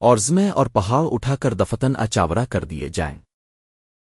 اور زمیں اور پہاڑ اٹھا کر دفتن اچاورا کر دیے جائیں۔